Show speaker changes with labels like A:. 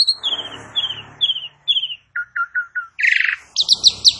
A: you